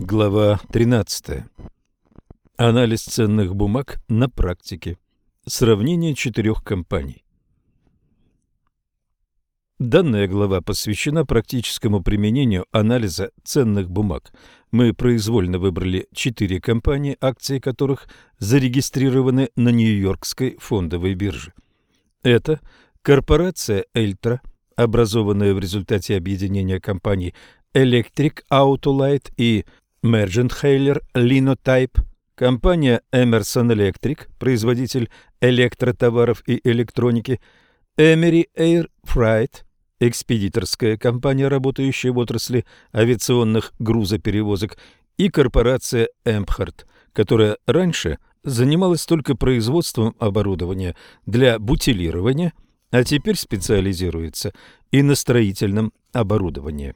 Глава 13. Анализ ценных бумаг на практике. Сравнение четырех компаний. Данная глава посвящена практическому применению анализа ценных бумаг. Мы произвольно выбрали четыре компании, акции которых зарегистрированы на Нью-Йоркской фондовой бирже. Это корпорация «Эльтра», образованная в результате объединения компаний Electric Autolight и Mergenthaler Linotype, компания Emerson Electric, производитель электротоваров и электроники, Emery Air Freight, экспедиторская компания, работающая в отрасли авиационных грузоперевозок, и корпорация Эмпхарт, которая раньше занималась только производством оборудования для бутилирования, а теперь специализируется и на строительном оборудовании.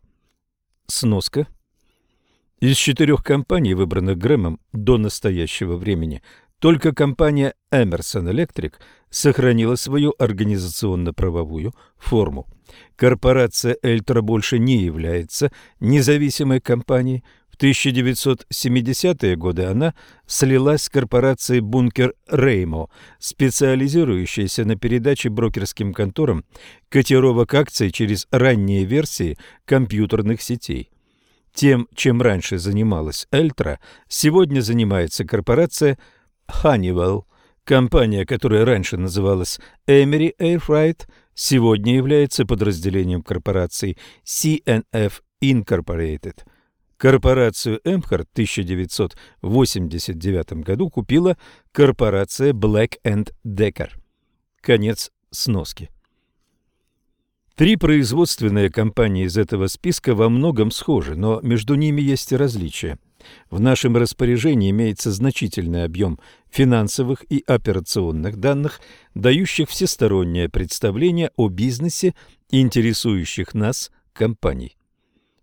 Сноска – из четырех компаний, выбранных Грэмом до настоящего времени, только компания Emerson Electric сохранила свою организационно-правовую форму. Корпорация Эльтра больше не является независимой компанией. В 1970-е годы она слилась с корпорацией Бункер Реймо, специализирующейся на передаче брокерским конторам котировок акций через ранние версии компьютерных сетей. Тем, чем раньше занималась Эльтра, сегодня занимается корпорация Honeywell. Компания, которая раньше называлась Emery Airfreight, сегодня является подразделением корпорации CNF Incorporated. Корпорацию Эмхарт в 1989 году купила корпорация Black Decker. Конец сноски. Три производственные компании из этого списка во многом схожи, но между ними есть и различия. В нашем распоряжении имеется значительный объем финансовых и операционных данных, дающих всестороннее представление о бизнесе интересующих нас компаний.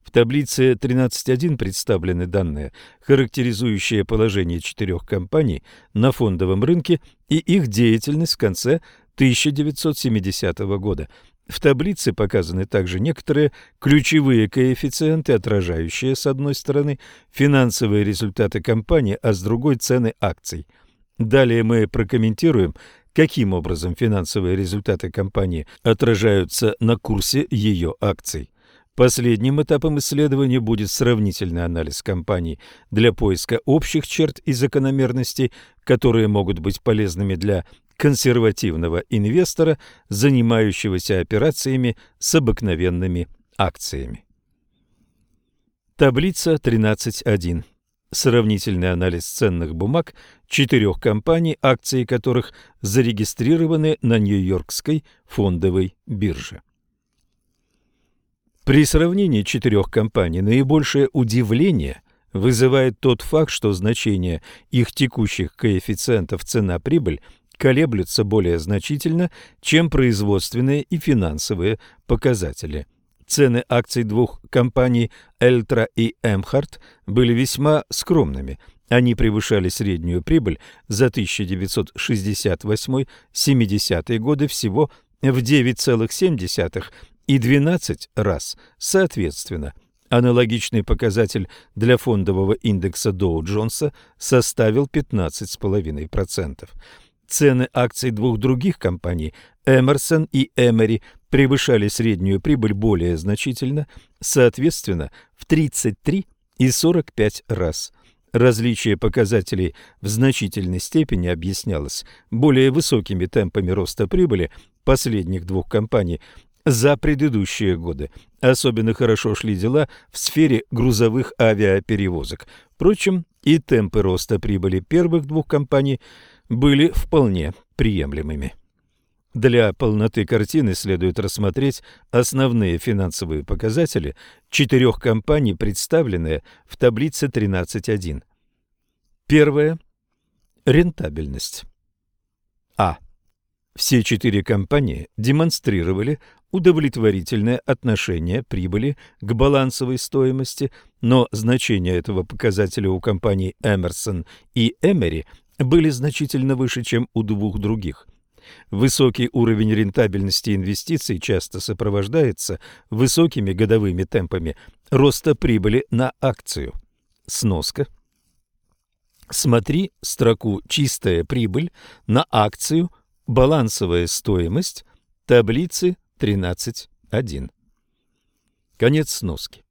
В таблице 13.1 представлены данные, характеризующие положение четырех компаний на фондовом рынке и их деятельность в конце 1970 года – в таблице показаны также некоторые ключевые коэффициенты, отражающие, с одной стороны, финансовые результаты компании, а с другой – цены акций. Далее мы прокомментируем, каким образом финансовые результаты компании отражаются на курсе ее акций. Последним этапом исследования будет сравнительный анализ компаний для поиска общих черт и закономерностей, которые могут быть полезными для консервативного инвестора, занимающегося операциями с обыкновенными акциями. Таблица 13.1. Сравнительный анализ ценных бумаг четырех компаний, акции которых зарегистрированы на Нью-Йоркской фондовой бирже. При сравнении четырех компаний наибольшее удивление вызывает тот факт, что значение их текущих коэффициентов цена-прибыль колеблются более значительно, чем производственные и финансовые показатели. Цены акций двух компаний Эльтра и Эмхарт были весьма скромными. Они превышали среднюю прибыль за 1968-70 годы всего в 9,7 и 12 раз, соответственно. Аналогичный показатель для фондового индекса Доу-Джонса составил 15,5%. Цены акций двух других компаний, Эмерсон и Эмери, превышали среднюю прибыль более значительно, соответственно, в 33 и 45 раз. Различие показателей в значительной степени объяснялось более высокими темпами роста прибыли последних двух компаний за предыдущие годы. Особенно хорошо шли дела в сфере грузовых авиаперевозок. Впрочем, и темпы роста прибыли первых двух компаний – были вполне приемлемыми. Для полноты картины следует рассмотреть основные финансовые показатели четырех компаний, представленные в таблице 13.1. Первое. Рентабельность. А. Все четыре компании демонстрировали удовлетворительное отношение прибыли к балансовой стоимости, но значение этого показателя у компаний Emerson и Emery были значительно выше, чем у двух других. Высокий уровень рентабельности инвестиций часто сопровождается высокими годовыми темпами роста прибыли на акцию. Сноска. Смотри строку «Чистая прибыль» на акцию «Балансовая стоимость» таблицы 13.1. Конец сноски.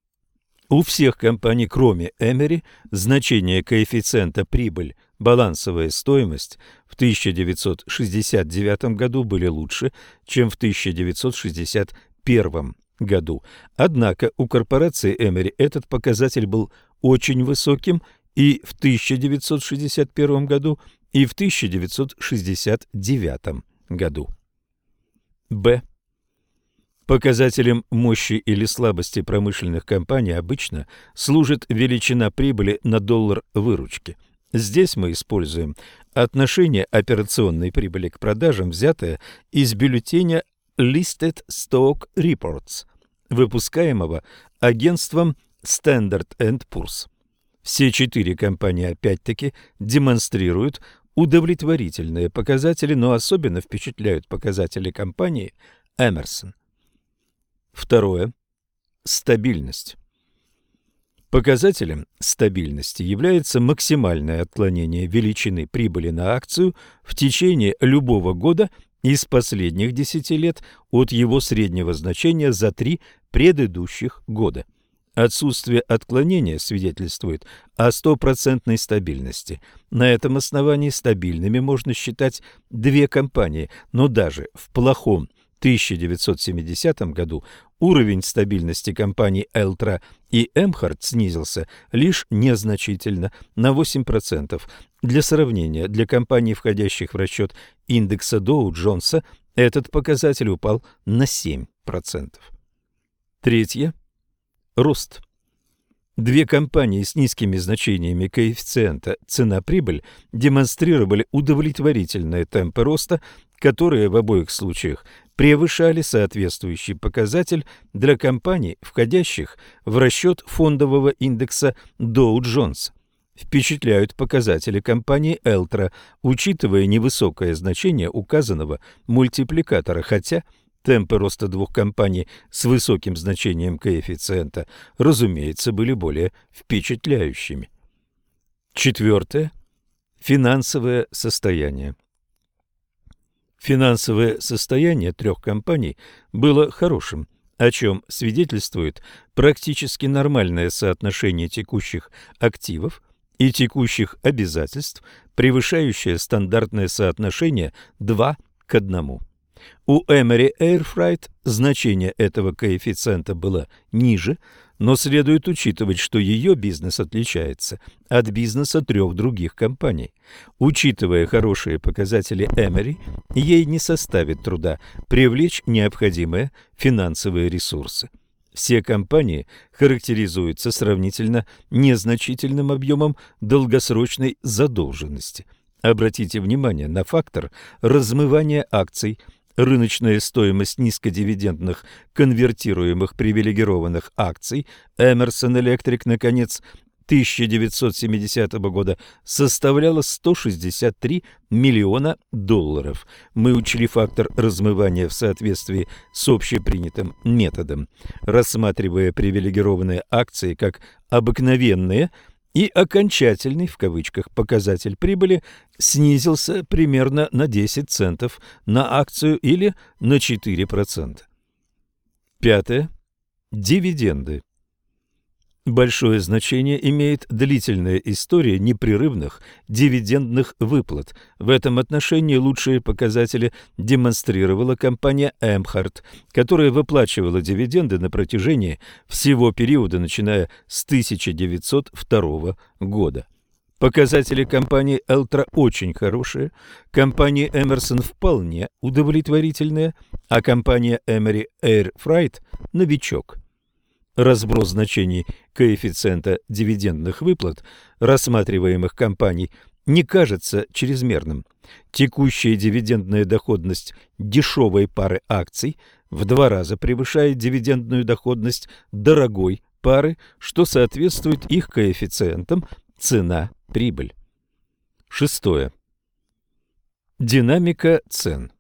У всех компаний, кроме Эмери, значение коэффициента прибыль балансовая стоимость в 1969 году были лучше, чем в 1961 году. Однако у корпорации Эмери этот показатель был очень высоким и в 1961 году, и в 1969 году. Б. Показателем мощи или слабости промышленных компаний обычно служит величина прибыли на доллар выручки. Здесь мы используем отношение операционной прибыли к продажам, взятое из бюллетеня Listed Stock Reports, выпускаемого агентством Standard Poor's. Все четыре компании опять-таки демонстрируют удовлетворительные показатели, но особенно впечатляют показатели компании Emerson. Второе. Стабильность. Показателем стабильности является максимальное отклонение величины прибыли на акцию в течение любого года из последних 10 лет от его среднего значения за три предыдущих года. Отсутствие отклонения свидетельствует о стопроцентной стабильности. На этом основании стабильными можно считать две компании, но даже в плохом 1970 году уровень стабильности компаний Элтра и Эмхард снизился лишь незначительно на 8%. Для сравнения, для компаний, входящих в расчет индекса Доу-Джонса, этот показатель упал на 7%. Третье. Рост. Две компании с низкими значениями коэффициента цена-прибыль демонстрировали удовлетворительные темпы роста, которые в обоих случаях превышали соответствующий показатель для компаний, входящих в расчет фондового индекса Dow-Jones. Впечатляют показатели компании Элтра, учитывая невысокое значение указанного мультипликатора, хотя темпы роста двух компаний с высоким значением коэффициента, разумеется, были более впечатляющими. Четвертое. Финансовое состояние. Финансовое состояние трех компаний было хорошим, о чем свидетельствует практически нормальное соотношение текущих активов и текущих обязательств, превышающее стандартное соотношение 2 к 1. У Air Freight значение этого коэффициента было ниже, но следует учитывать, что ее бизнес отличается от бизнеса трех других компаний. Учитывая хорошие показатели Emery, ей не составит труда привлечь необходимые финансовые ресурсы. Все компании характеризуются сравнительно незначительным объемом долгосрочной задолженности. Обратите внимание на фактор размывания акций – рыночная стоимость низкодивидендных конвертируемых привилегированных акций Emerson Electric, наконец, 1970 года составляла 163 миллиона долларов. Мы учли фактор размывания в соответствии с общепринятым методом, рассматривая привилегированные акции как обыкновенные – и окончательный в кавычках показатель прибыли снизился примерно на 10 центов на акцию или на 4%. Пятое. Дивиденды. Большое значение имеет длительная история непрерывных дивидендных выплат. В этом отношении лучшие показатели демонстрировала компания Эмхарт, которая выплачивала дивиденды на протяжении всего периода, начиная с 1902 года. Показатели компании Элтра очень хорошие, компании Эмерсон вполне удовлетворительные, а компания Эмери Air Freight – новичок – разброс значений коэффициента дивидендных выплат рассматриваемых компаний не кажется чрезмерным. Текущая дивидендная доходность дешевой пары акций в два раза превышает дивидендную доходность дорогой пары, что соответствует их коэффициентам цена-прибыль. Шестое. Динамика цен.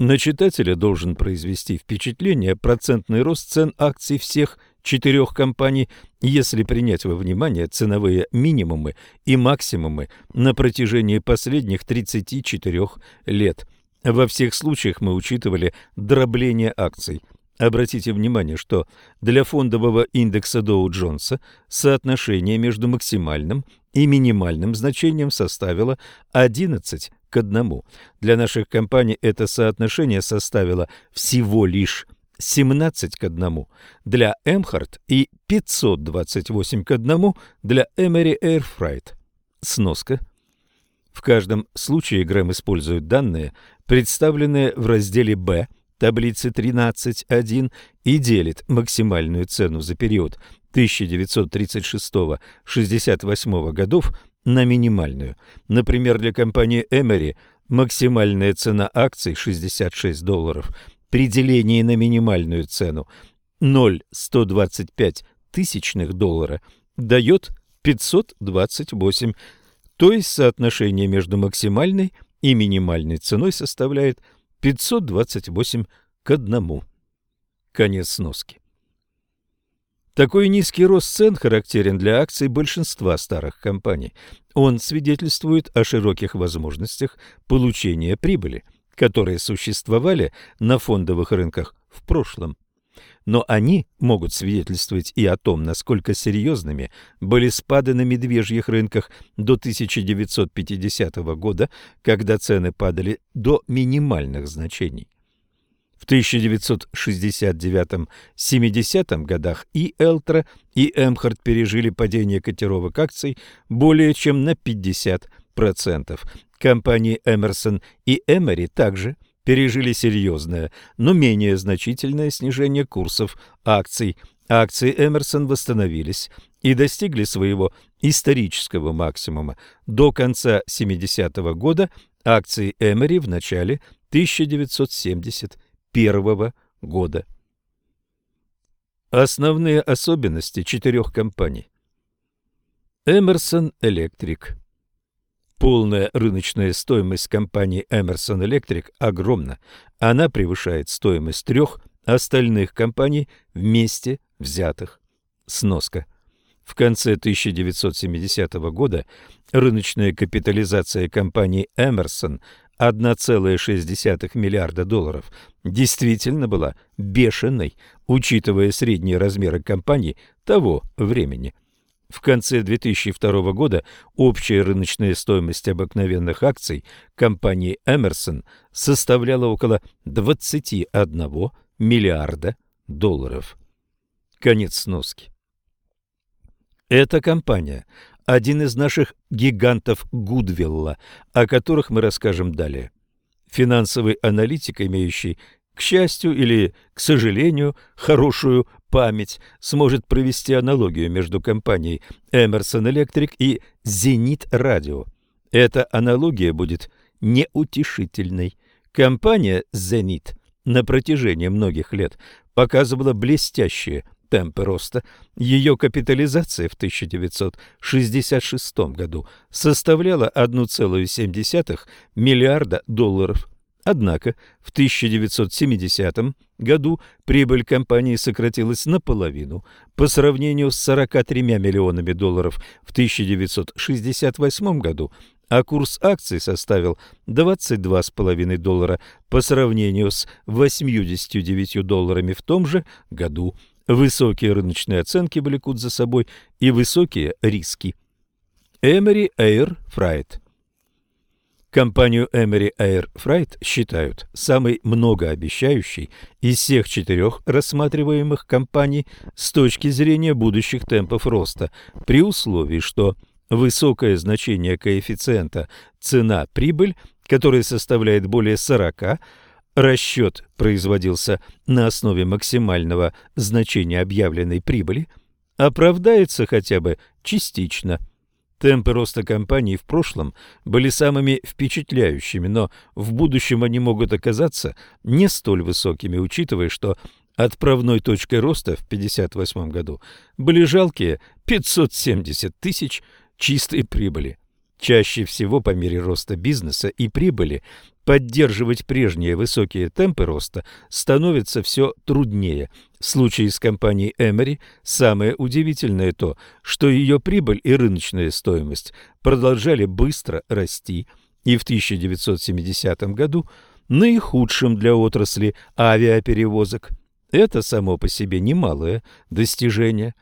На читателя должен произвести впечатление процентный рост цен акций всех четырех компаний, если принять во внимание ценовые минимумы и максимумы на протяжении последних 34 лет. Во всех случаях мы учитывали дробление акций. Обратите внимание, что для фондового индекса Доу-Джонса соотношение между максимальным и минимальным значением составило 11 к 1. Для наших компаний это соотношение составило всего лишь 17 к 1 для Эмхарт и 528 к 1 для Эмери Airfreight. Сноска. В каждом случае Грэм использует данные, представленные в разделе «Б» таблицы 13.1 и делит максимальную цену за период 1936-68 годов на минимальную. Например, для компании Эмери максимальная цена акций 66 долларов при делении на минимальную цену 0,125 тысячных доллара дает 528, то есть соотношение между максимальной и минимальной ценой составляет 528 к 1. Конец сноски. Такой низкий рост цен характерен для акций большинства старых компаний. Он свидетельствует о широких возможностях получения прибыли, которые существовали на фондовых рынках в прошлом. Но они могут свидетельствовать и о том, насколько серьезными были спады на медвежьих рынках до 1950 года, когда цены падали до минимальных значений. В 1969-70 годах и Элтра, и Эмхард пережили падение котировок акций более чем на 50%. Компании Эмерсон и Эмери также пережили серьезное, но менее значительное снижение курсов акций. Акции Эмерсон восстановились и достигли своего исторического максимума. До конца 70-го года акции Эмери в начале 1970 1991 года. Основные особенности четырех компаний. Emerson Electric. Полная рыночная стоимость компании Emerson Electric огромна. Она превышает стоимость трех остальных компаний вместе взятых. Сноска. В конце 1970 года рыночная капитализация компании Emerson 1,6 миллиарда долларов действительно была бешеной, учитывая средние размеры компаний того времени. В конце 2002 года общая рыночная стоимость обыкновенных акций компании Emerson составляла около 21 миллиарда долларов. Конец сноски. Эта компания один из наших гигантов Гудвилла, о которых мы расскажем далее. Финансовый аналитик, имеющий, к счастью или к сожалению, хорошую память, сможет провести аналогию между компанией Emerson Electric и Zenith Radio. Эта аналогия будет неутешительной. Компания Zenith на протяжении многих лет показывала блестящие темпы роста, ее капитализация в 1966 году составляла 1,7 миллиарда долларов. Однако в 1970 году прибыль компании сократилась наполовину по сравнению с 43 миллионами долларов в 1968 году, а курс акций составил 22,5 доллара по сравнению с 89 долларами в том же году. Высокие рыночные оценки влекут за собой и высокие риски. Emery Air Freight Компанию Emery Air Freight считают самой многообещающей из всех четырех рассматриваемых компаний с точки зрения будущих темпов роста, при условии, что высокое значение коэффициента цена-прибыль, который составляет более 40, расчет производился на основе максимального значения объявленной прибыли, оправдается хотя бы частично. Темпы роста компании в прошлом были самыми впечатляющими, но в будущем они могут оказаться не столь высокими, учитывая, что отправной точкой роста в 1958 году были жалкие 570 тысяч чистой прибыли. Чаще всего по мере роста бизнеса и прибыли поддерживать прежние высокие темпы роста становится все труднее. В случае с компанией Эмери самое удивительное то, что ее прибыль и рыночная стоимость продолжали быстро расти, и в 1970 году наихудшим для отрасли авиаперевозок. Это само по себе немалое достижение.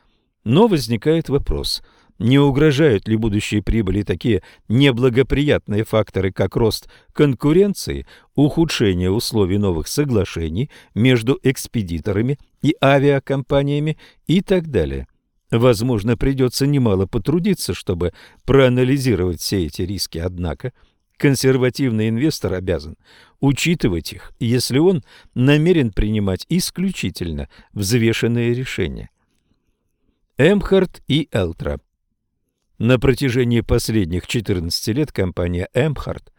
Но возникает вопрос – не угрожают ли будущей прибыли такие неблагоприятные факторы, как рост конкуренции, ухудшение условий новых соглашений между экспедиторами и авиакомпаниями и так далее? Возможно, придется немало потрудиться, чтобы проанализировать все эти риски, однако консервативный инвестор обязан учитывать их, если он намерен принимать исключительно взвешенные решения. Эмхарт и Элтра на протяжении последних 14 лет компания Эмхарт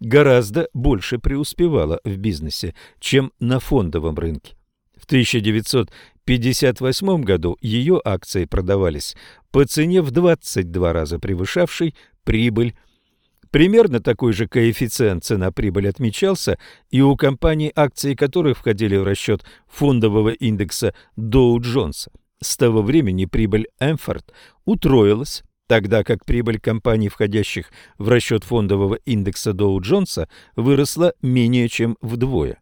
гораздо больше преуспевала в бизнесе, чем на фондовом рынке. В 1958 году ее акции продавались по цене в 22 раза превышавшей прибыль. Примерно такой же коэффициент цена-прибыль отмечался и у компаний, акции которых входили в расчет фондового индекса Доу-Джонса. С того времени прибыль Эмфорд утроилась тогда как прибыль компаний, входящих в расчет фондового индекса Доу-Джонса, выросла менее чем вдвое.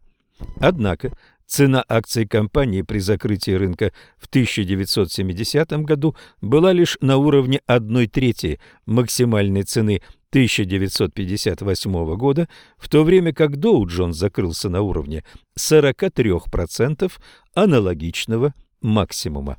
Однако цена акций компании при закрытии рынка в 1970 году была лишь на уровне 1 трети максимальной цены 1958 года, в то время как Доу-Джонс закрылся на уровне 43% аналогичного максимума.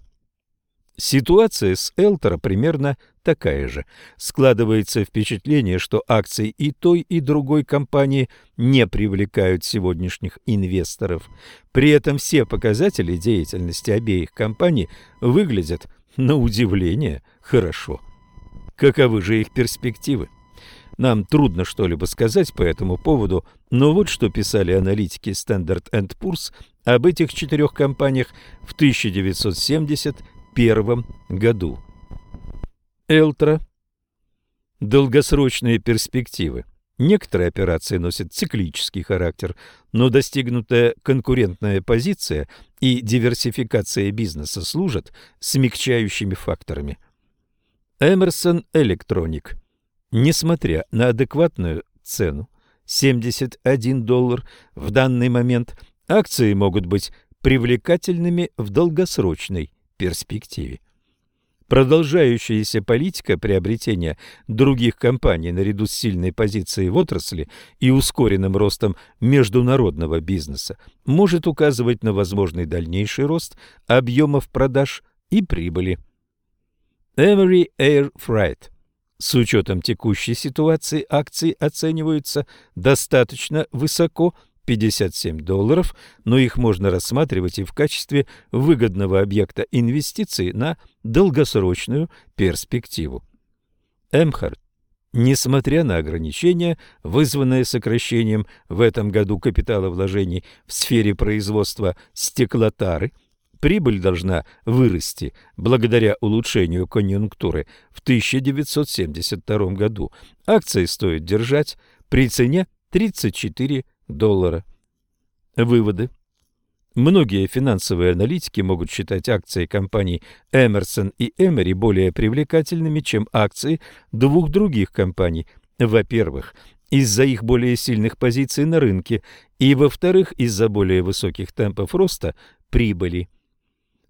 Ситуация с Элтера примерно такая же. Складывается впечатление, что акции и той, и другой компании не привлекают сегодняшних инвесторов. При этом все показатели деятельности обеих компаний выглядят, на удивление, хорошо. Каковы же их перспективы? Нам трудно что-либо сказать по этому поводу, но вот что писали аналитики Standard Poor's об этих четырех компаниях в 1970 1991 году. Элтра. Долгосрочные перспективы. Некоторые операции носят циклический характер, но достигнутая конкурентная позиция и диверсификация бизнеса служат смягчающими факторами. Эмерсон Электроник. Несмотря на адекватную цену 71 доллар в данный момент, акции могут быть привлекательными в долгосрочной перспективе. Продолжающаяся политика приобретения других компаний наряду с сильной позицией в отрасли и ускоренным ростом международного бизнеса может указывать на возможный дальнейший рост объемов продаж и прибыли. Every Air Freight с учетом текущей ситуации акции оцениваются достаточно высоко 57 долларов, но их можно рассматривать и в качестве выгодного объекта инвестиций на долгосрочную перспективу. Эмхард Несмотря на ограничения, вызванные сокращением в этом году капитала вложений в сфере производства стеклотары, прибыль должна вырасти благодаря улучшению конъюнктуры в 1972 году. Акции стоит держать при цене 34 доллара. Выводы. Многие финансовые аналитики могут считать акции компаний Эмерсон и Эмери более привлекательными, чем акции двух других компаний. Во-первых, из-за их более сильных позиций на рынке, и, во-вторых, из-за более высоких темпов роста прибыли.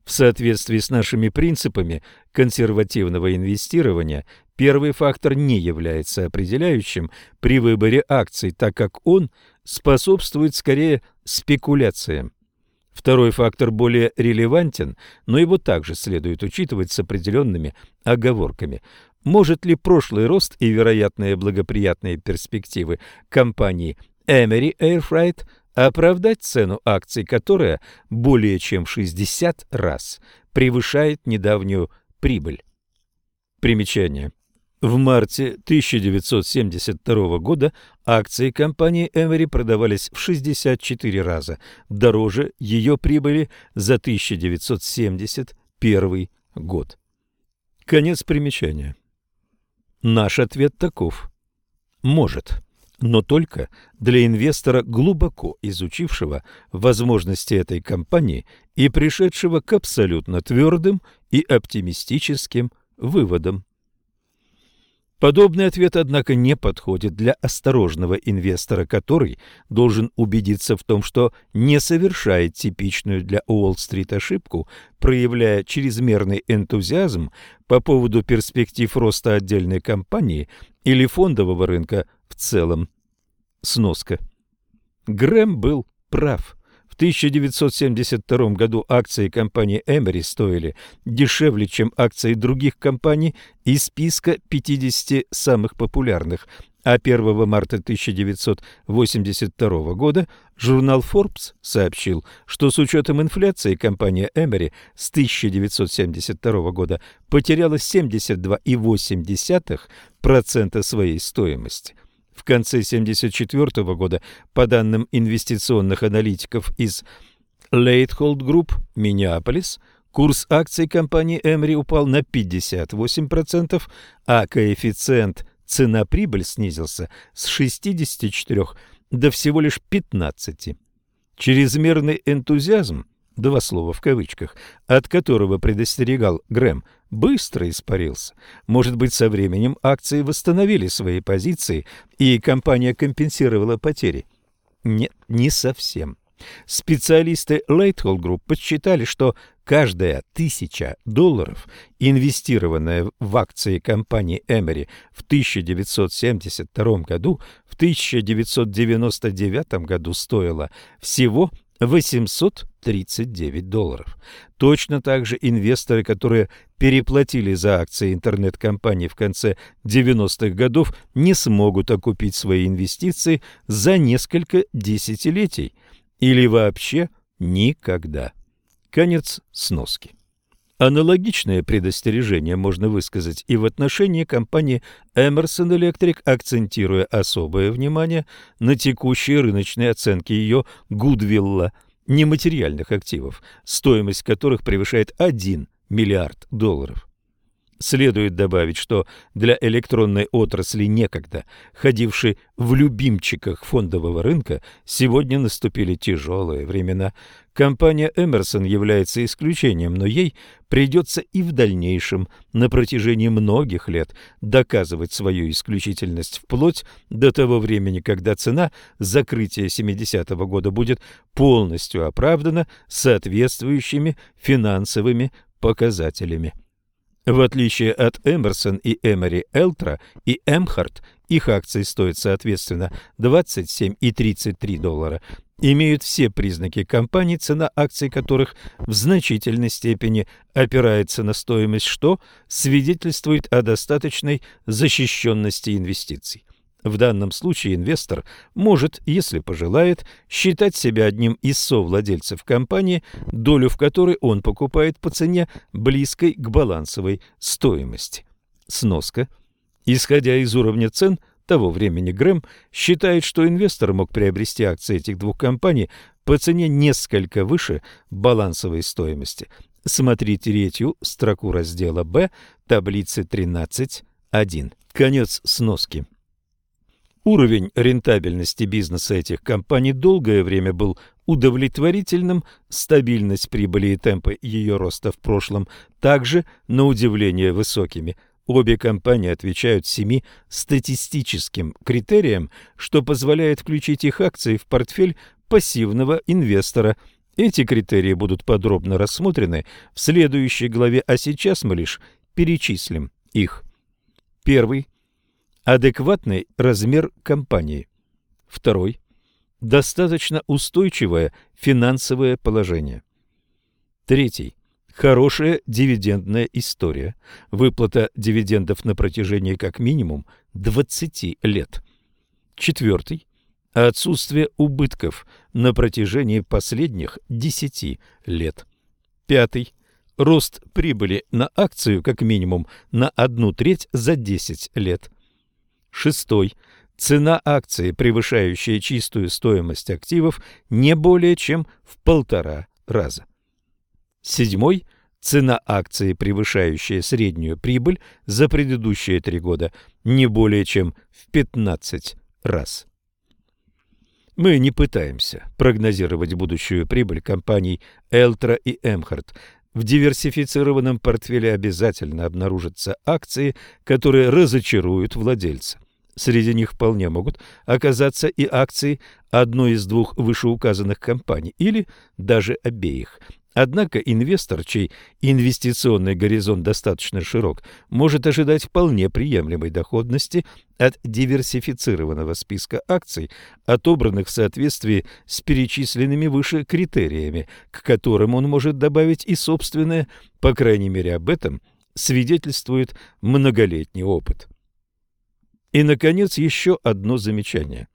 В соответствии с нашими принципами консервативного инвестирования, первый фактор не является определяющим при выборе акций, так как он способствует скорее спекуляциям. Второй фактор более релевантен, но его также следует учитывать с определенными оговорками. Может ли прошлый рост и вероятные благоприятные перспективы компании Emery Air Freight оправдать цену акций, которая более чем 60 раз превышает недавнюю прибыль. Примечание. В марте 1972 года акции компании Эвери продавались в 64 раза дороже ее прибыли за 1971 год. Конец примечания. Наш ответ таков. Может, но только для инвестора, глубоко изучившего возможности этой компании и пришедшего к абсолютно твердым и оптимистическим выводам. Подобный ответ, однако, не подходит для осторожного инвестора, который должен убедиться в том, что не совершает типичную для Уолл-стрит ошибку, проявляя чрезмерный энтузиазм по поводу перспектив роста отдельной компании или фондового рынка в целом. Сноска. Грэм был прав. В 1972 году акции компании Эмери стоили дешевле, чем акции других компаний из списка 50 самых популярных, а 1 марта 1982 года журнал Forbes сообщил, что с учетом инфляции компания Эмери с 1972 года потеряла 72,8% своей стоимости – в конце 1974 года, по данным инвестиционных аналитиков из Leithold Group, Миннеаполис, курс акций компании Эмри упал на 58%, а коэффициент цена-прибыль снизился с 64 до всего лишь 15. Чрезмерный энтузиазм, два слова в кавычках, от которого предостерегал Грэм, быстро испарился. Может быть, со временем акции восстановили свои позиции, и компания компенсировала потери? Нет, не совсем. Специалисты Leithall Group подсчитали, что каждая тысяча долларов, инвестированная в акции компании Эмери в 1972 году, в 1999 году стоила всего 839 долларов. Точно так же инвесторы, которые переплатили за акции интернет-компаний в конце 90-х годов, не смогут окупить свои инвестиции за несколько десятилетий или вообще никогда. Конец сноски. Аналогичное предостережение можно высказать и в отношении компании Emerson Electric, акцентируя особое внимание на текущей рыночной оценке ее гудвилла, нематериальных активов, стоимость которых превышает 1 миллиард долларов. Следует добавить, что для электронной отрасли некогда, ходившей в любимчиках фондового рынка, сегодня наступили тяжелые времена. Компания Emerson является исключением, но ей придется и в дальнейшем, на протяжении многих лет, доказывать свою исключительность вплоть до того времени, когда цена закрытия 70-го года будет полностью оправдана соответствующими финансовыми показателями. В отличие от Эмерсон и Эмери Элтра и Эмхарт, их акции стоят соответственно 27 и 33 доллара, имеют все признаки компаний, цена акций которых в значительной степени опирается на стоимость, что свидетельствует о достаточной защищенности инвестиций. В данном случае инвестор может, если пожелает, считать себя одним из совладельцев компании, долю в которой он покупает по цене, близкой к балансовой стоимости. Сноска. Исходя из уровня цен того времени, Грэм считает, что инвестор мог приобрести акции этих двух компаний по цене несколько выше балансовой стоимости. Смотри третью строку раздела «Б» таблицы 13.1. Конец сноски. Уровень рентабельности бизнеса этих компаний долгое время был удовлетворительным, стабильность прибыли и темпы ее роста в прошлом также, на удивление, высокими. Обе компании отвечают семи статистическим критериям, что позволяет включить их акции в портфель пассивного инвестора. Эти критерии будут подробно рассмотрены в следующей главе, а сейчас мы лишь перечислим их. Первый Адекватный размер компании. Второй. Достаточно устойчивое финансовое положение. Третий. Хорошая дивидендная история. Выплата дивидендов на протяжении как минимум 20 лет. Четвертый. Отсутствие убытков на протяжении последних 10 лет. Пятый. Рост прибыли на акцию как минимум на одну треть за 10 лет. Шестой. Цена акции, превышающая чистую стоимость активов, не более чем в полтора раза. Седьмой. цена акции, превышающая среднюю прибыль за предыдущие три года, не более чем в 15 раз. Мы не пытаемся прогнозировать будущую прибыль компаний Элтра и Эмхарт. В диверсифицированном портфеле обязательно обнаружатся акции, которые разочаруют владельца. Среди них вполне могут оказаться и акции одной из двух вышеуказанных компаний или даже обеих. Однако инвестор, чей инвестиционный горизонт достаточно широк, может ожидать вполне приемлемой доходности от диверсифицированного списка акций, отобранных в соответствии с перечисленными выше критериями, к которым он может добавить и собственное, по крайней мере об этом свидетельствует многолетний опыт. И, наконец, еще одно замечание.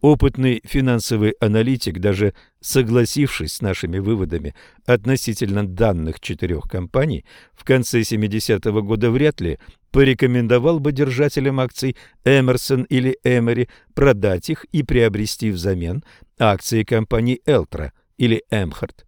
Опытный финансовый аналитик, даже согласившись с нашими выводами относительно данных четырех компаний, в конце 70-го года вряд ли порекомендовал бы держателям акций Эмерсон или Эмери продать их и приобрести взамен акции компаний Элтра или Эмхарт.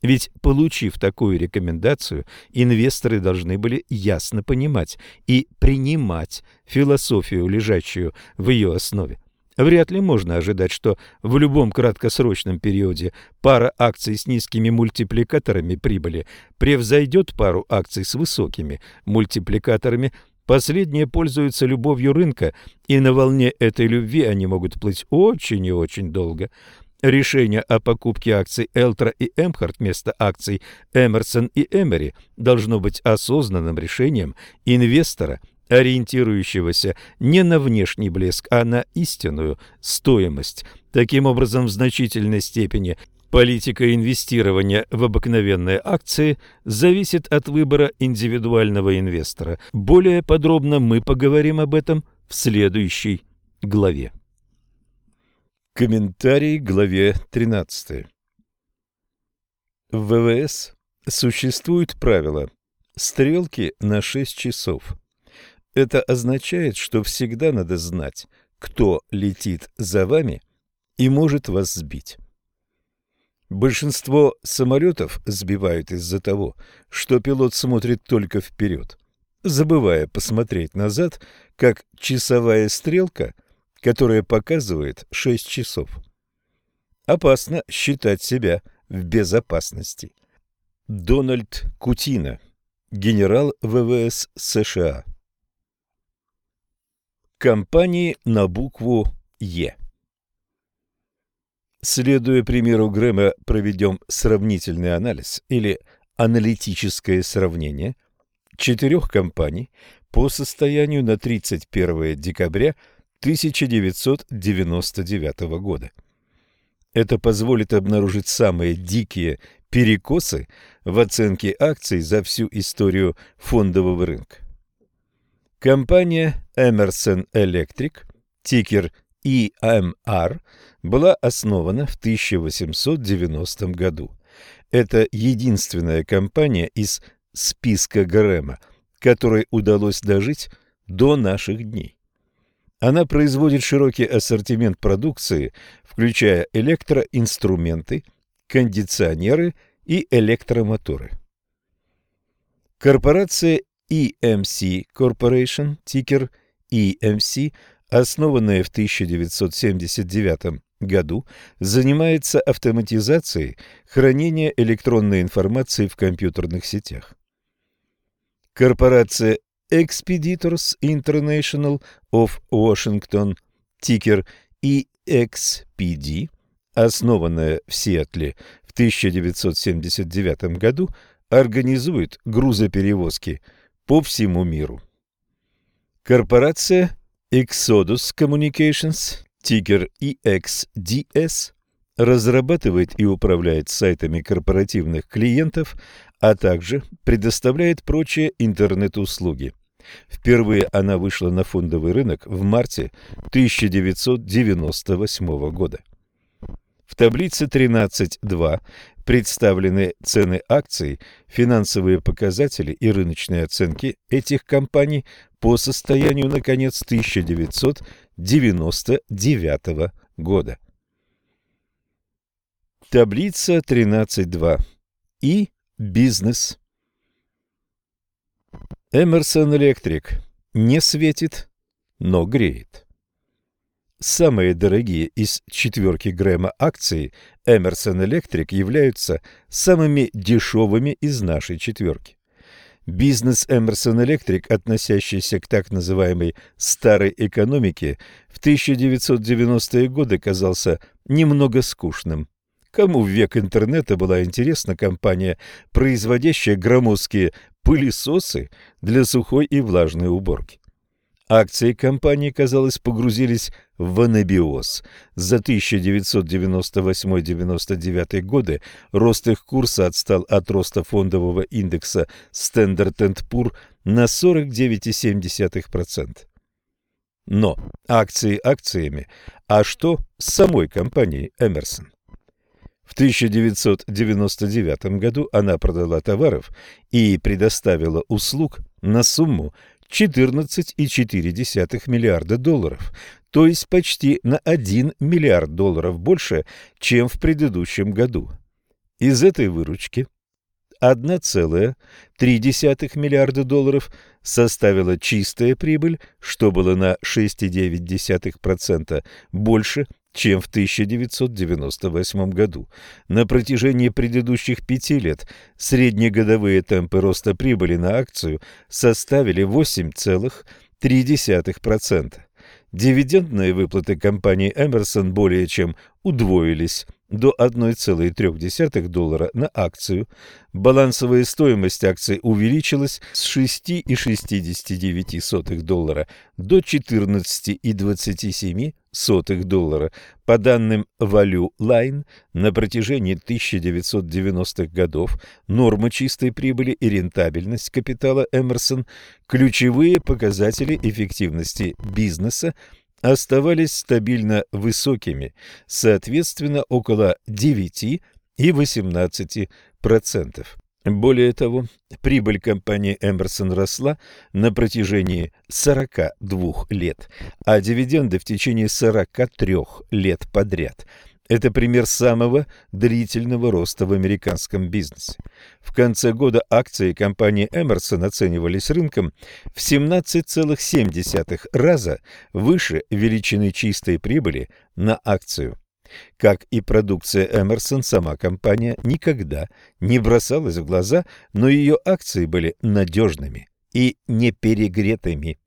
Ведь, получив такую рекомендацию, инвесторы должны были ясно понимать и принимать философию, лежащую в ее основе. Вряд ли можно ожидать, что в любом краткосрочном периоде пара акций с низкими мультипликаторами прибыли превзойдет пару акций с высокими мультипликаторами. Последние пользуются любовью рынка, и на волне этой любви они могут плыть очень и очень долго. Решение о покупке акций Элтра и Эмхарт вместо акций Эмерсон и Эмери должно быть осознанным решением инвестора – ориентирующегося не на внешний блеск, а на истинную стоимость. Таким образом, в значительной степени политика инвестирования в обыкновенные акции зависит от выбора индивидуального инвестора. Более подробно мы поговорим об этом в следующей главе. Комментарий к главе 13. В ВВС существует правило стрелки на 6 часов. Это означает, что всегда надо знать, кто летит за вами и может вас сбить. Большинство самолетов сбивают из-за того, что пилот смотрит только вперед, забывая посмотреть назад, как часовая стрелка, которая показывает 6 часов. Опасно считать себя в безопасности. Дональд Кутина, генерал ВВС США Компании на букву «Е». Следуя примеру Грэма, проведем сравнительный анализ или аналитическое сравнение четырех компаний по состоянию на 31 декабря 1999 года. Это позволит обнаружить самые дикие перекосы в оценке акций за всю историю фондового рынка. Компания Emerson Electric, тикер EMR, была основана в 1890 году. Это единственная компания из списка Грэма, которой удалось дожить до наших дней. Она производит широкий ассортимент продукции, включая электроинструменты, кондиционеры и электромоторы. Корпорация EMC Corporation, тикер EMC, основанная в 1979 году, занимается автоматизацией хранения электронной информации в компьютерных сетях. Корпорация Expeditors International of Washington, тикер EXPD, основанная в Сиэтле в 1979 году, организует грузоперевозки – по всему миру. Корпорация Exodus Communications, тикер EXDS, разрабатывает и управляет сайтами корпоративных клиентов, а также предоставляет прочие интернет-услуги. Впервые она вышла на фондовый рынок в марте 1998 года. В таблице 13.2 представлены цены акций, финансовые показатели и рыночные оценки этих компаний по состоянию на конец 1999 года. Таблица 13.2 и Бизнес. Эмерсон Электрик не светит, но греет. Самые дорогие из четверки Грэма акции Emerson Electric являются самыми дешевыми из нашей четверки. Бизнес Emerson Electric, относящийся к так называемой «старой экономике», в 1990-е годы казался немного скучным. Кому в век интернета была интересна компания, производящая громоздкие пылесосы для сухой и влажной уборки? Акции компании, казалось, погрузились в анабиоз. За 1998-99 годы рост их курса отстал от роста фондового индекса Standard Poor на 49,7%. Но акции акциями, а что с самой компанией Эмерсон? В 1999 году она продала товаров и предоставила услуг на сумму 14,4 миллиарда долларов, то есть почти на 1 миллиард долларов больше, чем в предыдущем году. Из этой выручки 1,3 миллиарда долларов составила чистая прибыль, что было на 6,9% больше, чем в 1998 году. На протяжении предыдущих пяти лет среднегодовые темпы роста прибыли на акцию составили 8,3%. Дивидендные выплаты компании Emerson более чем удвоились до 1,3 доллара на акцию. Балансовая стоимость акций увеличилась с 6,69 доллара до 14,27 доллара. По данным Value Line, на протяжении 1990-х годов норма чистой прибыли и рентабельность капитала Emerson – ключевые показатели эффективности бизнеса – оставались стабильно высокими, соответственно, около 9 и 18%. Более того, прибыль компании Эмерсон росла на протяжении 42 лет, а дивиденды в течение 43 лет подряд – это пример самого длительного роста в американском бизнесе. В конце года акции компании Emerson оценивались рынком в 17,7 раза выше величины чистой прибыли на акцию. Как и продукция Emerson, сама компания никогда не бросалась в глаза, но ее акции были надежными и неперегретыми.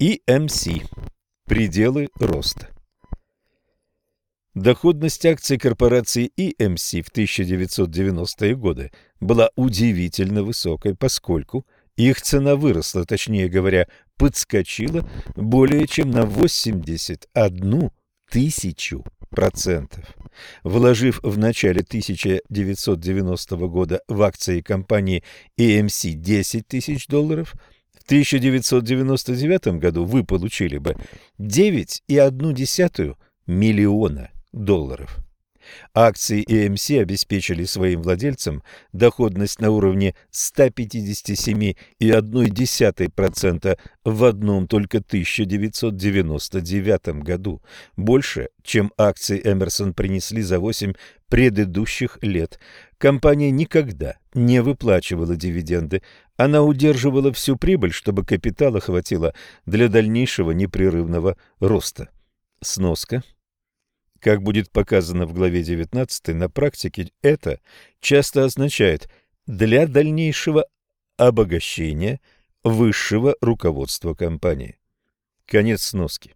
EMC. Пределы роста. Доходность акций корпорации EMC в 1990-е годы была удивительно высокой, поскольку их цена выросла, точнее говоря, подскочила более чем на 81 тысячу процентов. Вложив в начале 1990 года в акции компании EMC 10 тысяч долларов, в 1999 году вы получили бы 9,1 миллиона долларов. Акции EMC обеспечили своим владельцам доходность на уровне 157,1% в одном только 1999 году, больше, чем акции Эмерсон принесли за 8 предыдущих лет. Компания никогда не выплачивала дивиденды, она удерживала всю прибыль, чтобы капитала хватило для дальнейшего непрерывного роста. Сноска как будет показано в главе 19, на практике это часто означает для дальнейшего обогащения высшего руководства компании. Конец сноски.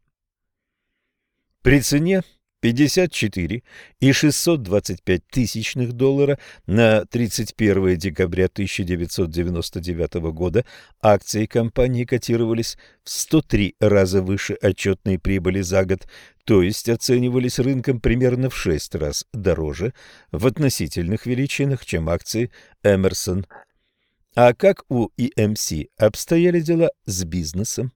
При цене 54 и 625 тысячных доллара на 31 декабря 1999 года акции компании котировались в 103 раза выше отчетной прибыли за год, то есть оценивались рынком примерно в 6 раз дороже в относительных величинах, чем акции Emerson. А как у EMC обстояли дела с бизнесом?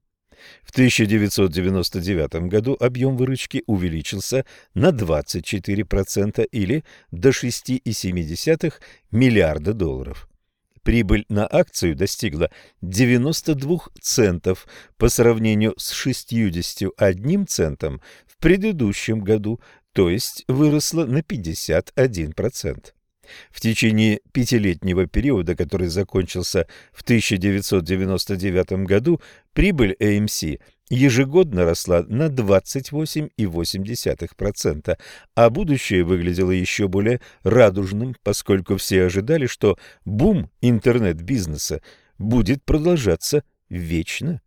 В 1999 году объем выручки увеличился на 24% или до 6,7 миллиарда долларов. Прибыль на акцию достигла 92 центов по сравнению с 61 центом в предыдущем году, то есть выросла на 51%. В течение пятилетнего периода, который закончился в 1999 году, прибыль AMC ежегодно росла на 28,8%, а будущее выглядело еще более радужным, поскольку все ожидали, что бум интернет-бизнеса будет продолжаться вечно.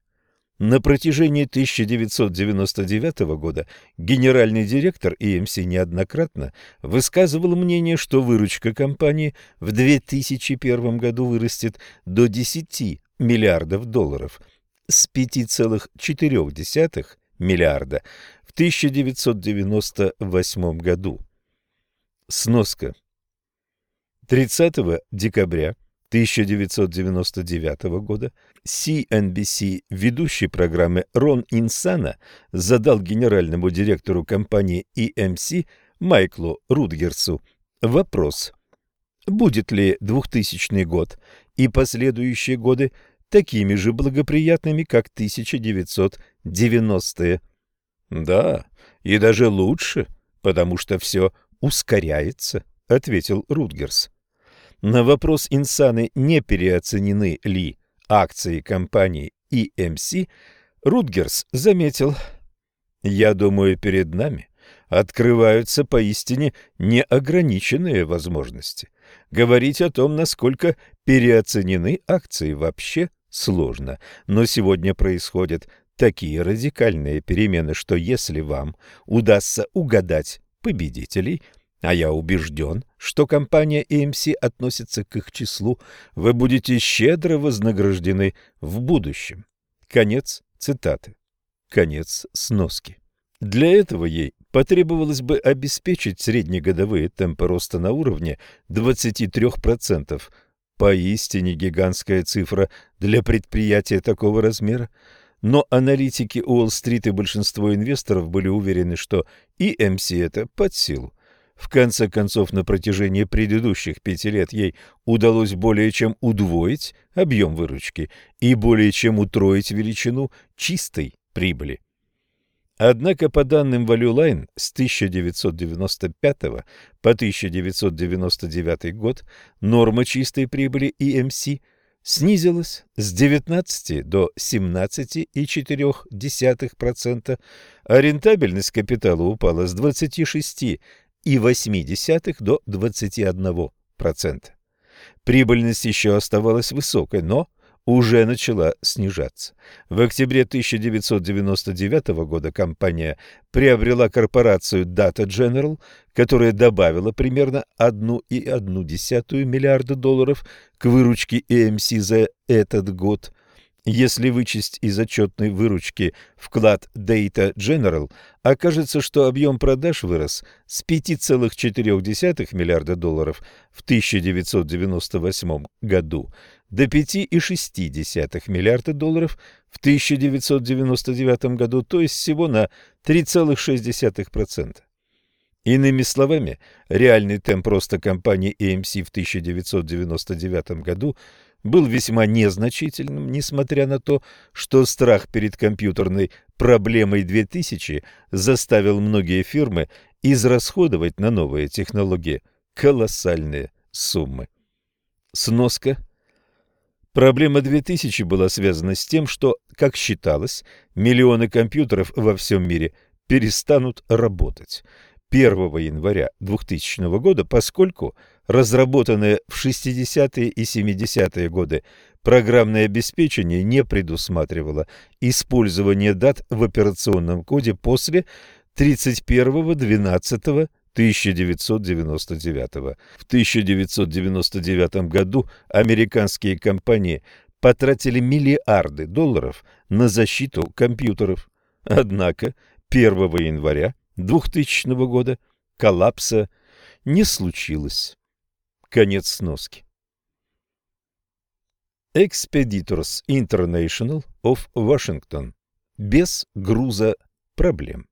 На протяжении 1999 года генеральный директор EMC неоднократно высказывал мнение, что выручка компании в 2001 году вырастет до 10 миллиардов долларов с 5,4 миллиарда в 1998 году. Сноска. 30 декабря 1999 года CNBC, ведущий программы Рон Инсана, задал генеральному директору компании EMC Майклу Рудгерсу вопрос, будет ли 2000 год и последующие годы такими же благоприятными, как 1990-е. «Да, и даже лучше, потому что все ускоряется», — ответил Рудгерс. На вопрос Инсаны, не переоценены ли акции компании EMC, Рутгерс заметил, «Я думаю, перед нами открываются поистине неограниченные возможности. Говорить о том, насколько переоценены акции, вообще сложно, но сегодня происходят такие радикальные перемены, что если вам удастся угадать победителей – а я убежден, что компания AMC относится к их числу, вы будете щедро вознаграждены в будущем. Конец цитаты. Конец сноски. Для этого ей потребовалось бы обеспечить среднегодовые темпы роста на уровне 23%. Поистине гигантская цифра для предприятия такого размера. Но аналитики Уолл-стрит и большинство инвесторов были уверены, что EMC это под силу. В конце концов, на протяжении предыдущих пяти лет ей удалось более чем удвоить объем выручки и более чем утроить величину чистой прибыли. Однако по данным Valueline с 1995 по 1999 год норма чистой прибыли EMC снизилась с 19 до 17,4%, а рентабельность капитала упала с 26 0,8 до 21%. Прибыльность еще оставалась высокой, но уже начала снижаться. В октябре 1999 года компания приобрела корпорацию Data General, которая добавила примерно 1,1 миллиарда долларов к выручке AMC за этот год. Если вычесть из отчетной выручки вклад Data General, окажется, что объем продаж вырос с 5,4 миллиарда долларов в 1998 году до 5,6 миллиарда долларов в 1999 году, то есть всего на 3,6%. Иными словами, реальный темп роста компании AMC в 1999 году – был весьма незначительным, несмотря на то, что страх перед компьютерной проблемой 2000 заставил многие фирмы израсходовать на новые технологии колоссальные суммы. Сноска. Проблема 2000 была связана с тем, что, как считалось, миллионы компьютеров во всем мире перестанут работать. 1 января 2000 года, поскольку разработанное в 60-е и 70-е годы программное обеспечение не предусматривало использование дат в операционном коде после 31.12.1999. В 1999 году американские компании потратили миллиарды долларов на защиту компьютеров. Однако 1 января 2000 года коллапса не случилось. Конец сноски. Expeditors International of Washington. Без груза проблем.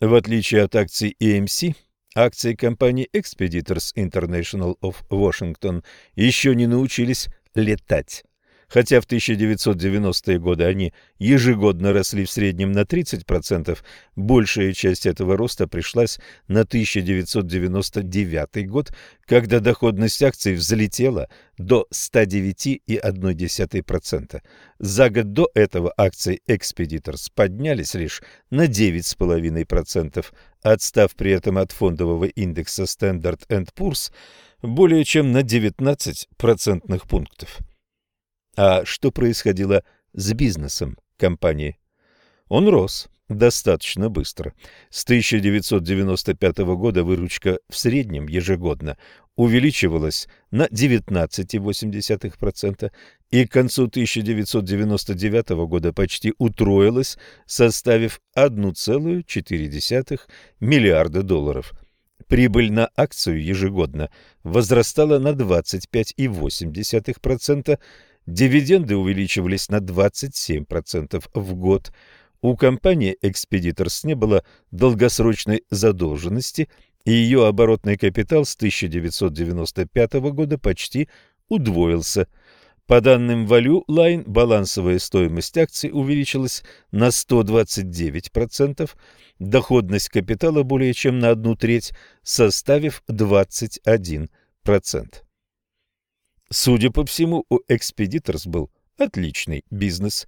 В отличие от акций AMC, акции компании Expeditors International of Washington еще не научились летать. Хотя в 1990-е годы они ежегодно росли в среднем на 30%, большая часть этого роста пришлась на 1999 год, когда доходность акций взлетела до 109,1%. За год до этого акции Expeditors поднялись лишь на 9,5%, отстав при этом от фондового индекса Standard Poor's более чем на 19 процентных пунктов. А что происходило с бизнесом компании? Он рос достаточно быстро. С 1995 года выручка в среднем ежегодно увеличивалась на 19,8% и к концу 1999 года почти утроилась, составив 1,4 миллиарда долларов – Прибыль на акцию ежегодно возрастала на 25,8%, дивиденды увеличивались на 27% в год. У компании «Экспедиторс» не было долгосрочной задолженности, и ее оборотный капитал с 1995 года почти удвоился. По данным Value Line, балансовая стоимость акций увеличилась на 129%, доходность капитала более чем на одну треть, составив 21%. Судя по всему, у Expeditors был отличный бизнес.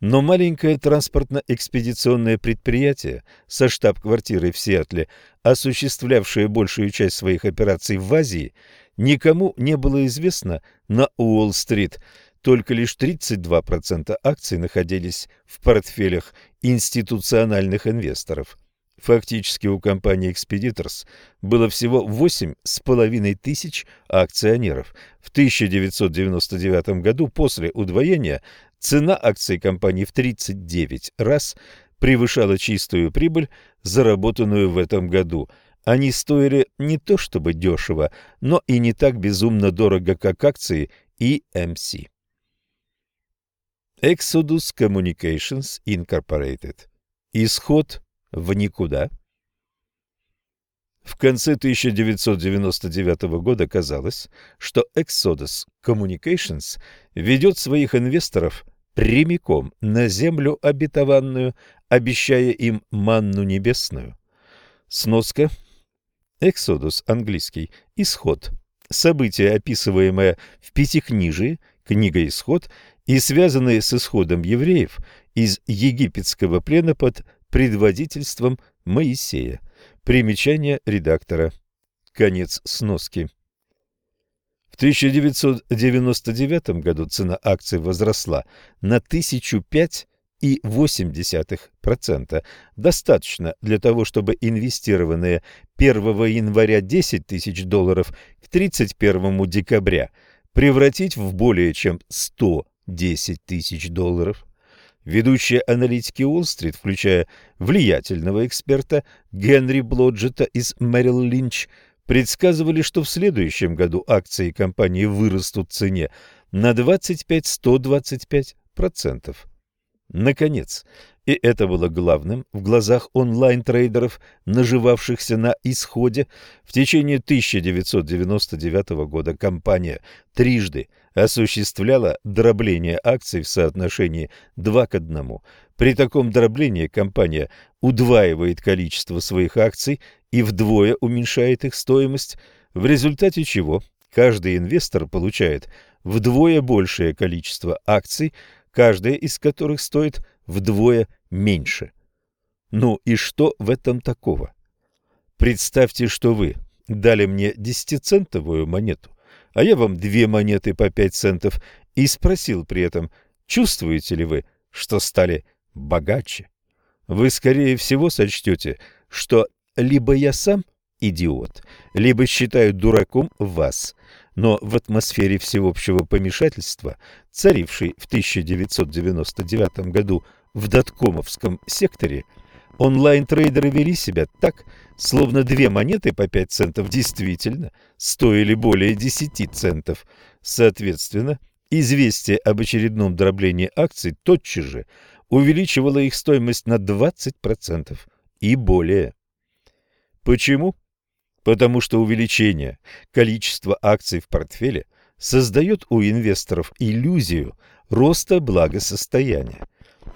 Но маленькое транспортно-экспедиционное предприятие со штаб-квартирой в Сиэтле, осуществлявшее большую часть своих операций в Азии, никому не было известно на Уолл-стрит – только лишь 32% акций находились в портфелях институциональных инвесторов. Фактически у компании Expeditors было всего 8,5 тысяч акционеров. В 1999 году после удвоения цена акций компании в 39 раз превышала чистую прибыль, заработанную в этом году. Они стоили не то чтобы дешево, но и не так безумно дорого, как акции EMC. Exodus Communications Incorporated. Исход в никуда. В конце 1999 года казалось, что Exodus Communications ведет своих инвесторов прямиком на землю обетованную, обещая им манну небесную. Сноска. Exodus английский. Исход. Событие, описываемое в пятикнижии, книга «Исход», и связанные с исходом евреев из египетского плена под предводительством Моисея. Примечание редактора. Конец сноски. В 1999 году цена акций возросла на 1005,8%. Достаточно для того, чтобы инвестированные 1 января 10 тысяч долларов к 31 декабря превратить в более чем 100 10 тысяч долларов. Ведущие аналитики Уолл-стрит, включая влиятельного эксперта Генри Блоджета из Мэрил Линч, предсказывали, что в следующем году акции компании вырастут в цене на 25-125%. Наконец, и это было главным в глазах онлайн-трейдеров, наживавшихся на исходе, в течение 1999 года компания трижды осуществляла дробление акций в соотношении 2 к 1. При таком дроблении компания удваивает количество своих акций и вдвое уменьшает их стоимость, в результате чего каждый инвестор получает вдвое большее количество акций, каждая из которых стоит вдвое меньше. Ну и что в этом такого? Представьте, что вы дали мне десятицентовую монету, а я вам две монеты по пять центов и спросил при этом, чувствуете ли вы, что стали богаче? Вы, скорее всего, сочтете, что либо я сам идиот, либо считаю дураком вас. Но в атмосфере всеобщего помешательства, царившей в 1999 году в доткомовском секторе онлайн-трейдеры вели себя так, словно две монеты по 5 центов действительно стоили более 10 центов. Соответственно, известие об очередном дроблении акций тотчас же увеличивало их стоимость на 20% и более. Почему? Потому что увеличение количества акций в портфеле создает у инвесторов иллюзию роста благосостояния.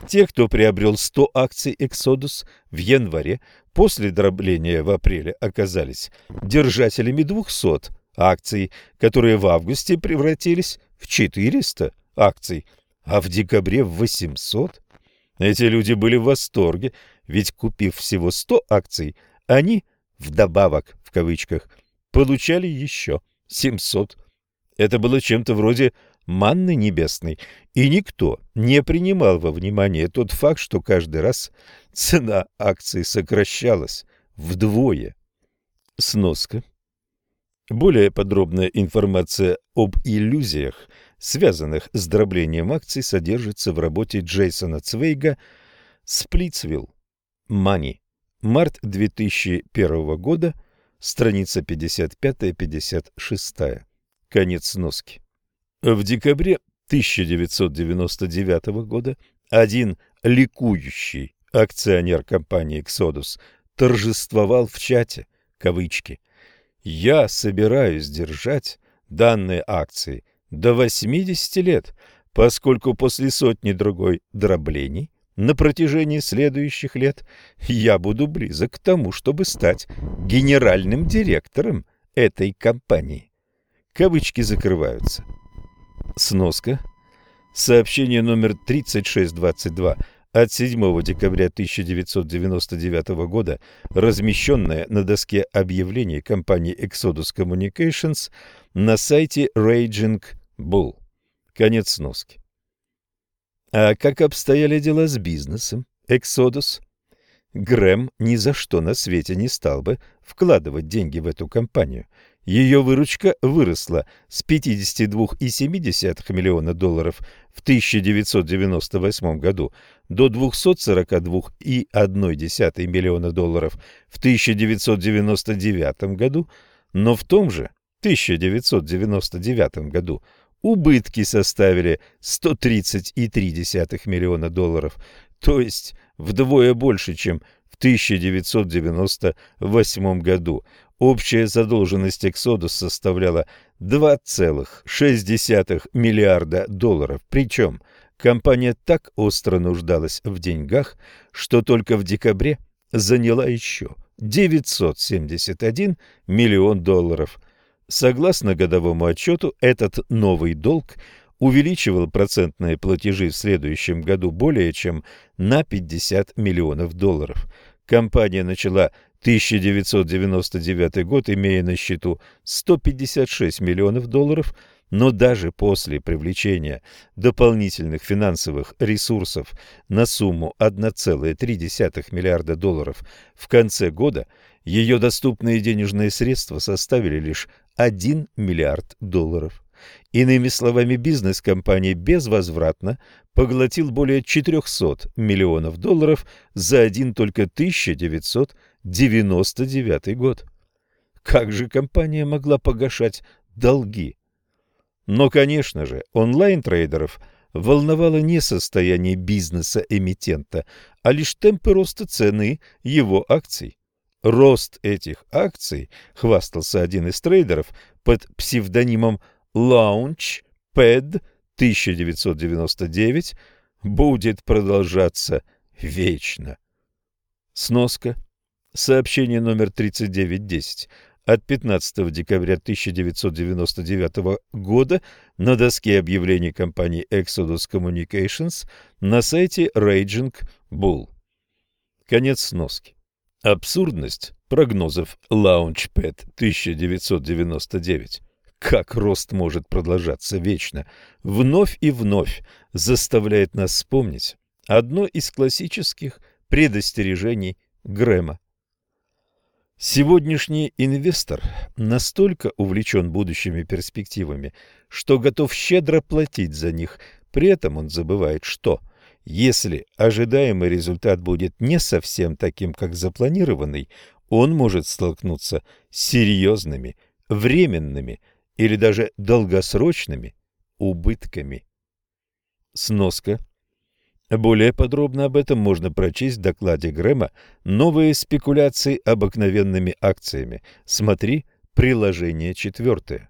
Те, кто приобрел 100 акций Exodus в январе, после дробления в апреле оказались держателями 200 акций, которые в августе превратились в 400 акций, а в декабре в 800. Эти люди были в восторге, ведь купив всего 100 акций, они, вдобавок, в кавычках, получали еще 700. Это было чем-то вроде манны небесной, и никто не принимал во внимание тот факт, что каждый раз цена акций сокращалась вдвое. Сноска. Более подробная информация об иллюзиях, связанных с дроблением акций, содержится в работе Джейсона Цвейга «Сплитсвилл. Мани». Март 2001 года, страница 55-56. Конец сноски. В декабре 1999 года один ликующий акционер компании «Эксодус» торжествовал в чате, кавычки, «Я собираюсь держать данные акции до 80 лет, поскольку после сотни другой дроблений на протяжении следующих лет я буду близок к тому, чтобы стать генеральным директором этой компании». Кавычки закрываются. Сноска. Сообщение номер 3622 от 7 декабря 1999 года, размещенное на доске объявлений компании Exodus Communications на сайте Raging Bull. Конец сноски. А как обстояли дела с бизнесом Exodus? Грэм ни за что на свете не стал бы вкладывать деньги в эту компанию – ее выручка выросла с 52,7 миллиона долларов в 1998 году до 242,1 миллиона долларов в 1999 году, но в том же 1999 году убытки составили 130,3 миллиона долларов, то есть вдвое больше, чем в 1998 году. Общая задолженность Exodus составляла 2,6 миллиарда долларов. Причем компания так остро нуждалась в деньгах, что только в декабре заняла еще 971 миллион долларов. Согласно годовому отчету, этот новый долг увеличивал процентные платежи в следующем году более чем на 50 миллионов долларов. Компания начала 1999 год, имея на счету 156 миллионов долларов, но даже после привлечения дополнительных финансовых ресурсов на сумму 1,3 миллиарда долларов в конце года, ее доступные денежные средства составили лишь 1 миллиард долларов. Иными словами, бизнес компании безвозвратно поглотил более 400 миллионов долларов за один только 1999 год. Как же компания могла погашать долги? Но, конечно же, онлайн-трейдеров волновало не состояние бизнеса эмитента, а лишь темпы роста цены его акций. Рост этих акций, хвастался один из трейдеров под псевдонимом Launchpad 1999 будет продолжаться вечно. Сноска. Сообщение номер 3910 от 15 декабря 1999 года на доске объявлений компании Exodus Communications на сайте Raging Bull. Конец сноски. Абсурдность прогнозов Launchpad 1999 как рост может продолжаться вечно, вновь и вновь заставляет нас вспомнить одно из классических предостережений Грэма. Сегодняшний инвестор настолько увлечен будущими перспективами, что готов щедро платить за них, при этом он забывает, что если ожидаемый результат будет не совсем таким, как запланированный, он может столкнуться с серьезными, временными, или даже долгосрочными убытками. Сноска. Более подробно об этом можно прочесть в докладе Грэма «Новые спекуляции обыкновенными акциями». Смотри приложение четвертое.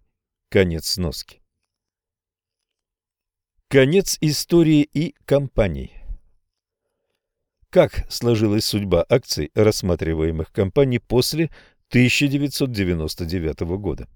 Конец сноски. Конец истории и компаний. Как сложилась судьба акций рассматриваемых компаний после 1999 года?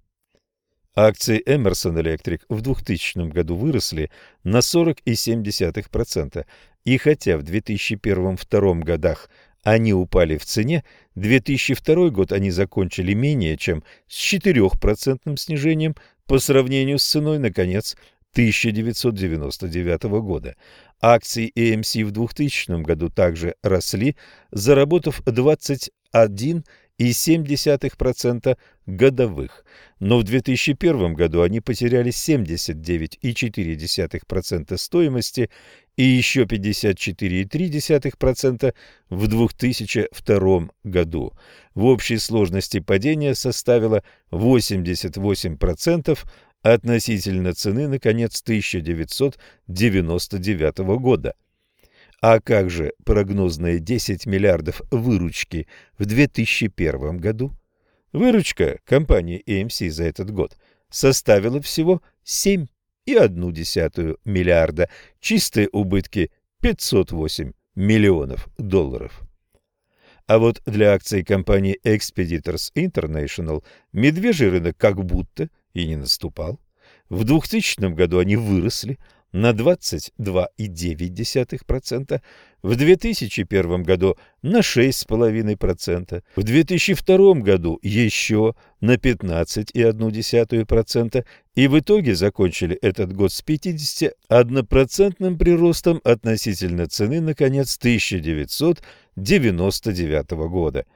Акции Emerson Electric в 2000 году выросли на 40,7%, и хотя в 2001-2002 годах они упали в цене, 2002 год они закончили менее чем с 4% снижением по сравнению с ценой на конец 1999 года. Акции AMC в 2000 году также росли, заработав 21,7% годовых, но в 2001 году они потеряли 79,4% стоимости и еще 54,3% в 2002 году. В общей сложности падение составило 88%, относительно цены на конец 1999 года. А как же прогнозные 10 миллиардов выручки в 2001 году? Выручка компании AMC за этот год составила всего 7,1 миллиарда, чистые убытки 508 миллионов долларов. А вот для акций компании Expeditors International медвежий рынок как будто и не наступал. В 2000 году они выросли на 22,9%, в 2001 году на 6,5%, в 2002 году еще на 15,1% и в итоге закончили этот год с 51% приростом относительно цены на конец 1999 года.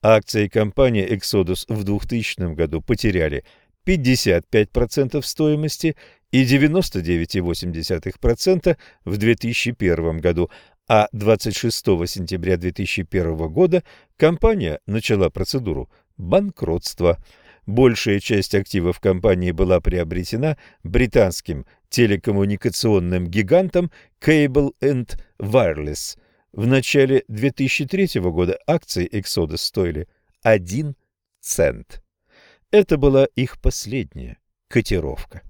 Акции компании Exodus в 2000 году потеряли 55% стоимости и 99,8% в 2001 году, а 26 сентября 2001 года компания начала процедуру банкротства. Большая часть активов компании была приобретена британским телекоммуникационным гигантом Cable and Wireless. В начале 2003 года акции Exodus стоили 1 цент. Это была их последняя котировка.